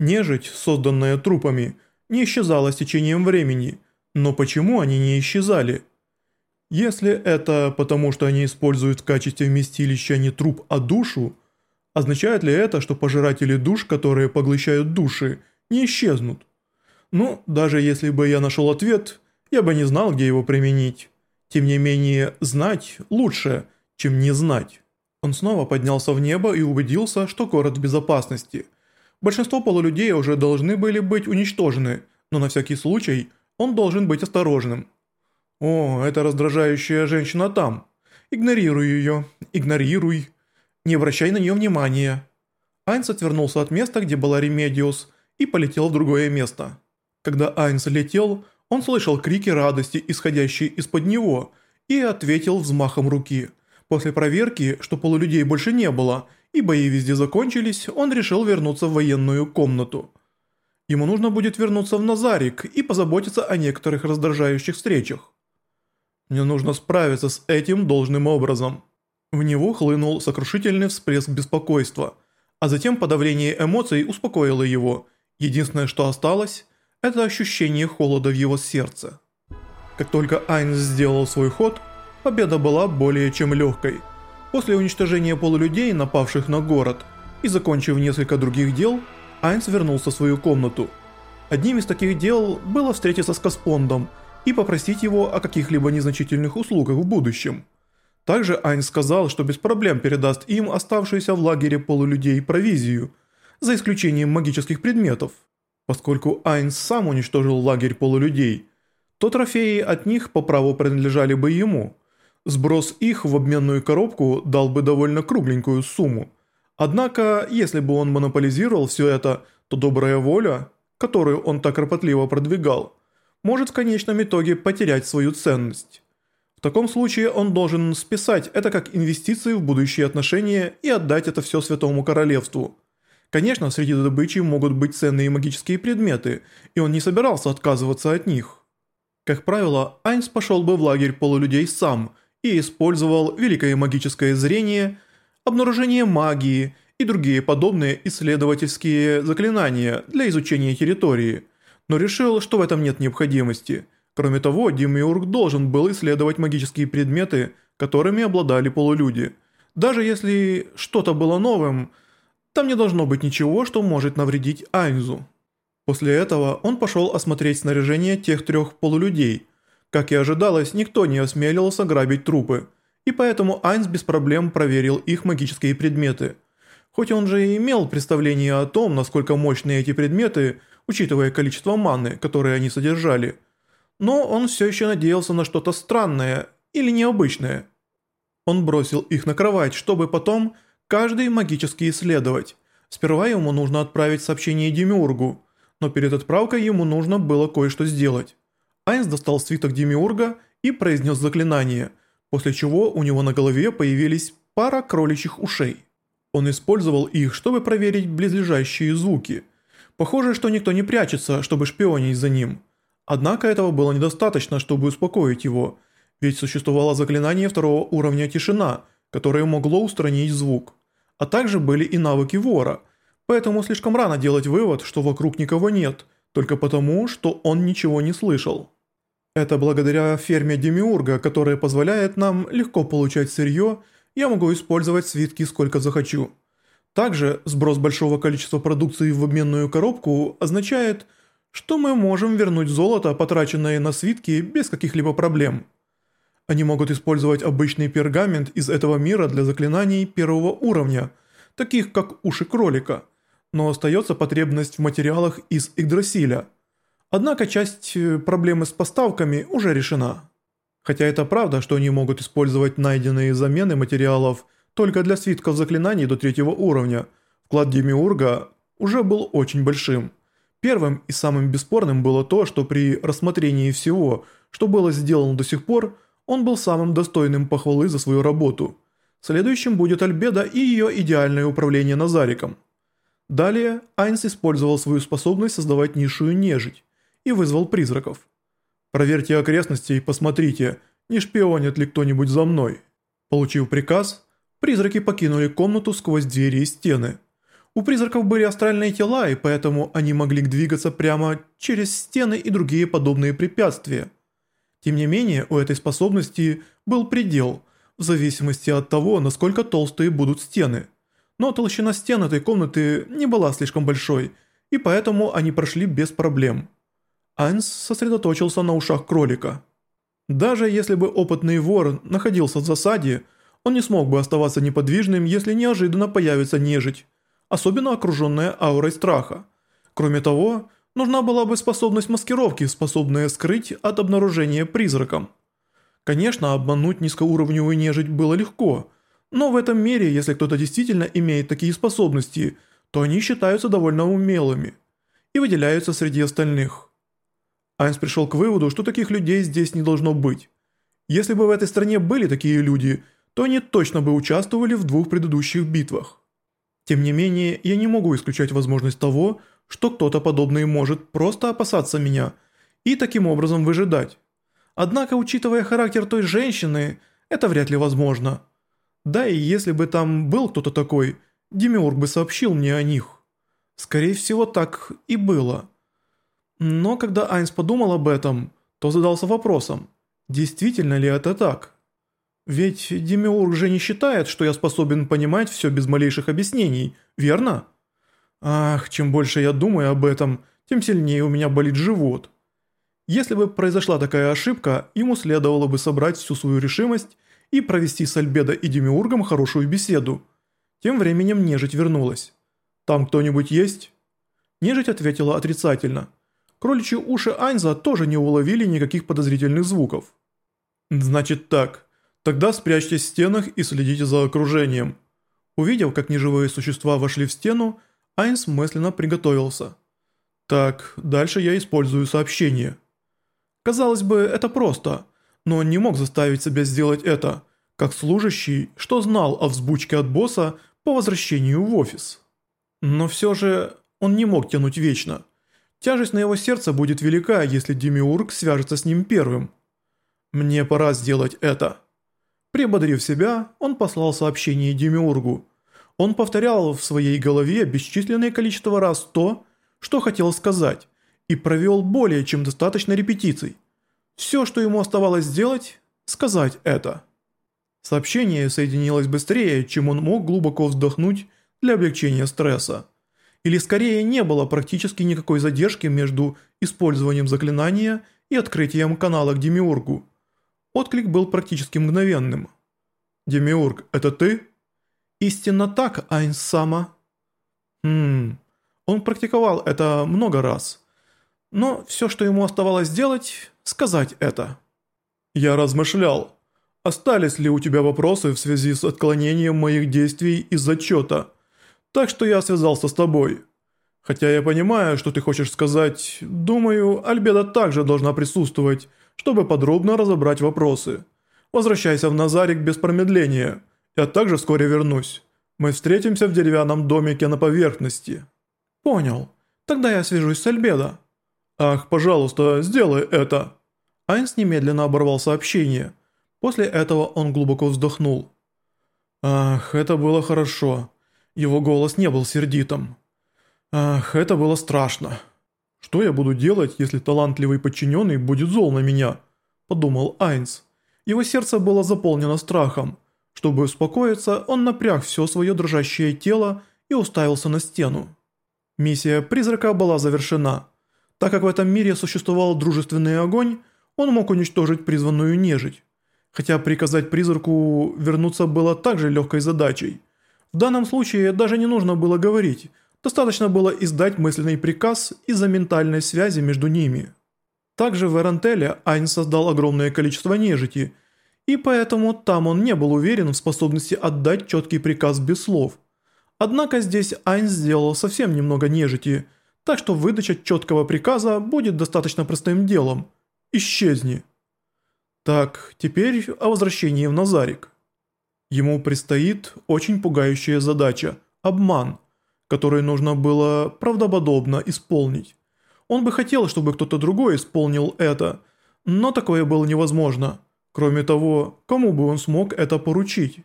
Нежить, созданная трупами, не исчезала с течением времени, но почему они не исчезали? Если это потому, что они используют в качестве вместилища не труп, а душу, означает ли это, что пожиратели душ, которые поглощают души, не исчезнут? Ну, даже если бы я нашел ответ, я бы не знал, где его применить. Тем не менее, знать лучше, чем не знать. Он снова поднялся в небо и убедился, что город в безопасности. Большинство полулюдей уже должны были быть уничтожены, но на всякий случай он должен быть осторожным. «О, эта раздражающая женщина там. Игнорируй ее, игнорируй. Не обращай на нее внимания». Айнс отвернулся от места, где была Ремедиус, и полетел в другое место. Когда Айнс летел, он слышал крики радости, исходящие из-под него, и ответил взмахом руки. После проверки, что полулюдей больше не было, и бои везде закончились, он решил вернуться в военную комнату. Ему нужно будет вернуться в Назарик и позаботиться о некоторых раздражающих встречах. Мне нужно справиться с этим должным образом. В него хлынул сокрушительный всплеск беспокойства, а затем подавление эмоций успокоило его. Единственное, что осталось, это ощущение холода в его сердце. Как только Айнс сделал свой ход, победа была более чем легкой. После уничтожения полулюдей, напавших на город, и закончив несколько других дел, Айнс вернулся в свою комнату. Одним из таких дел было встретиться с Каспондом и попросить его о каких-либо незначительных услугах в будущем. Также Айнс сказал, что без проблем передаст им оставшуюся в лагере полулюдей провизию, за исключением магических предметов. Поскольку Айнс сам уничтожил лагерь полулюдей, то трофеи от них по праву принадлежали бы ему. Сброс их в обменную коробку дал бы довольно кругленькую сумму. Однако, если бы он монополизировал все это, то добрая воля, которую он так кропотливо продвигал, может в конечном итоге потерять свою ценность. В таком случае он должен списать это как инвестиции в будущие отношения и отдать это все Святому Королевству – Конечно, среди добычи могут быть ценные магические предметы, и он не собирался отказываться от них. Как правило, Айнс пошел бы в лагерь полулюдей сам и использовал великое магическое зрение, обнаружение магии и другие подобные исследовательские заклинания для изучения территории, но решил, что в этом нет необходимости. Кроме того, Демиург должен был исследовать магические предметы, которыми обладали полулюди. Даже если что-то было новым – там не должно быть ничего, что может навредить Айнзу. После этого он пошел осмотреть снаряжение тех трех полулюдей. Как и ожидалось, никто не осмелился грабить трупы, и поэтому Айнс без проблем проверил их магические предметы. Хоть он же и имел представление о том, насколько мощны эти предметы, учитывая количество маны, которые они содержали, но он все еще надеялся на что-то странное или необычное. Он бросил их на кровать, чтобы потом Каждый магически исследовать. Сперва ему нужно отправить сообщение Демиургу, но перед отправкой ему нужно было кое-что сделать. Айнс достал свиток Демиурга и произнес заклинание, после чего у него на голове появились пара кроличьих ушей. Он использовал их, чтобы проверить близлежащие звуки. Похоже, что никто не прячется, чтобы шпионить за ним. Однако этого было недостаточно, чтобы успокоить его, ведь существовало заклинание второго уровня тишина, которое могло устранить звук а также были и навыки вора, поэтому слишком рано делать вывод, что вокруг никого нет, только потому, что он ничего не слышал. Это благодаря ферме Демиурга, которая позволяет нам легко получать сырье, я могу использовать свитки сколько захочу. Также сброс большого количества продукции в обменную коробку означает, что мы можем вернуть золото, потраченное на свитки, без каких-либо проблем. Они могут использовать обычный пергамент из этого мира для заклинаний первого уровня, таких как уши кролика, но остается потребность в материалах из Игдрасиля. Однако часть э, проблемы с поставками уже решена. Хотя это правда, что они могут использовать найденные замены материалов только для свитков заклинаний до третьего уровня, вклад Демиурга уже был очень большим. Первым и самым бесспорным было то, что при рассмотрении всего, что было сделано до сих пор – он был самым достойным похвалы за свою работу. Следующим будет Альбеда и ее идеальное управление Назариком. Далее Айнс использовал свою способность создавать низшую нежить и вызвал призраков. «Проверьте окрестности и посмотрите, не шпионит ли кто-нибудь за мной». Получив приказ, призраки покинули комнату сквозь двери и стены. У призраков были астральные тела, и поэтому они могли двигаться прямо через стены и другие подобные препятствия. Тем не менее, у этой способности был предел, в зависимости от того, насколько толстые будут стены. Но толщина стен этой комнаты не была слишком большой, и поэтому они прошли без проблем. Айнс сосредоточился на ушах кролика. Даже если бы опытный вор находился в засаде, он не смог бы оставаться неподвижным, если неожиданно появится нежить, особенно окруженная аурой страха. Кроме того, нужна была бы способность маскировки, способная скрыть от обнаружения призраком. Конечно, обмануть низкоуровневую нежить было легко, но в этом мире, если кто-то действительно имеет такие способности, то они считаются довольно умелыми и выделяются среди остальных. Айнс пришел к выводу, что таких людей здесь не должно быть. Если бы в этой стране были такие люди, то они точно бы участвовали в двух предыдущих битвах. Тем не менее, я не могу исключать возможность того, что кто-то подобный может просто опасаться меня и таким образом выжидать. Однако, учитывая характер той женщины, это вряд ли возможно. Да и если бы там был кто-то такой, Демиург бы сообщил мне о них. Скорее всего, так и было. Но когда Айнс подумал об этом, то задался вопросом, действительно ли это так? Ведь Демиург же не считает, что я способен понимать все без малейших объяснений, верно? Ах, чем больше я думаю об этом, тем сильнее у меня болит живот. Если бы произошла такая ошибка, ему следовало бы собрать всю свою решимость и провести с Альбедо и Демиургом хорошую беседу. Тем временем нежить вернулась. «Там кто-нибудь есть?» Нежить ответила отрицательно. Кроличьи уши Айнза тоже не уловили никаких подозрительных звуков. «Значит так, тогда спрячьтесь в стенах и следите за окружением». Увидев, как неживые существа вошли в стену, Айнс мысленно приготовился. «Так, дальше я использую сообщение». Казалось бы, это просто, но он не мог заставить себя сделать это, как служащий, что знал о взбучке от босса по возвращению в офис. Но все же он не мог тянуть вечно. Тяжесть на его сердце будет велика, если Демиург свяжется с ним первым. «Мне пора сделать это». Прибодрив себя, он послал сообщение Демиургу. Он повторял в своей голове бесчисленное количество раз то, что хотел сказать, и провел более чем достаточно репетиций. Все, что ему оставалось сделать, сказать это. Сообщение соединилось быстрее, чем он мог глубоко вздохнуть для облегчения стресса. Или скорее не было практически никакой задержки между использованием заклинания и открытием канала к Демиургу. Отклик был практически мгновенным. «Демиург, это ты?» «Истинно так, Айнс Сама». «Хм...» Он практиковал это много раз. Но все, что ему оставалось сделать, сказать это. «Я размышлял, остались ли у тебя вопросы в связи с отклонением моих действий из зачета, так что я связался с тобой. Хотя я понимаю, что ты хочешь сказать, думаю, Альбеда также должна присутствовать, чтобы подробно разобрать вопросы. Возвращайся в Назарик без промедления, я также вскоре вернусь. Мы встретимся в деревянном домике на поверхности». «Понял. Тогда я свяжусь с Альбедо». «Ах, пожалуйста, сделай это!» Айнс немедленно оборвал сообщение. После этого он глубоко вздохнул. «Ах, это было хорошо». Его голос не был сердитым. «Ах, это было страшно». «Что я буду делать, если талантливый подчиненный будет зол на меня?» – подумал Айнс. Его сердце было заполнено страхом. Чтобы успокоиться, он напряг все свое дрожащее тело и уставился на стену. Миссия призрака была завершена. Так как в этом мире существовал дружественный огонь, он мог уничтожить призванную нежить. Хотя приказать призраку вернуться было также легкой задачей. В данном случае даже не нужно было говорить, достаточно было издать мысленный приказ из-за ментальной связи между ними. Также в Эрантеле Айн создал огромное количество нежити, и поэтому там он не был уверен в способности отдать четкий приказ без слов. Однако здесь Айн сделал совсем немного нежити – так что выдача четкого приказа будет достаточно простым делом. Исчезни. Так, теперь о возвращении в Назарик. Ему предстоит очень пугающая задача – обман, который нужно было правдоподобно исполнить. Он бы хотел, чтобы кто-то другой исполнил это, но такое было невозможно. Кроме того, кому бы он смог это поручить?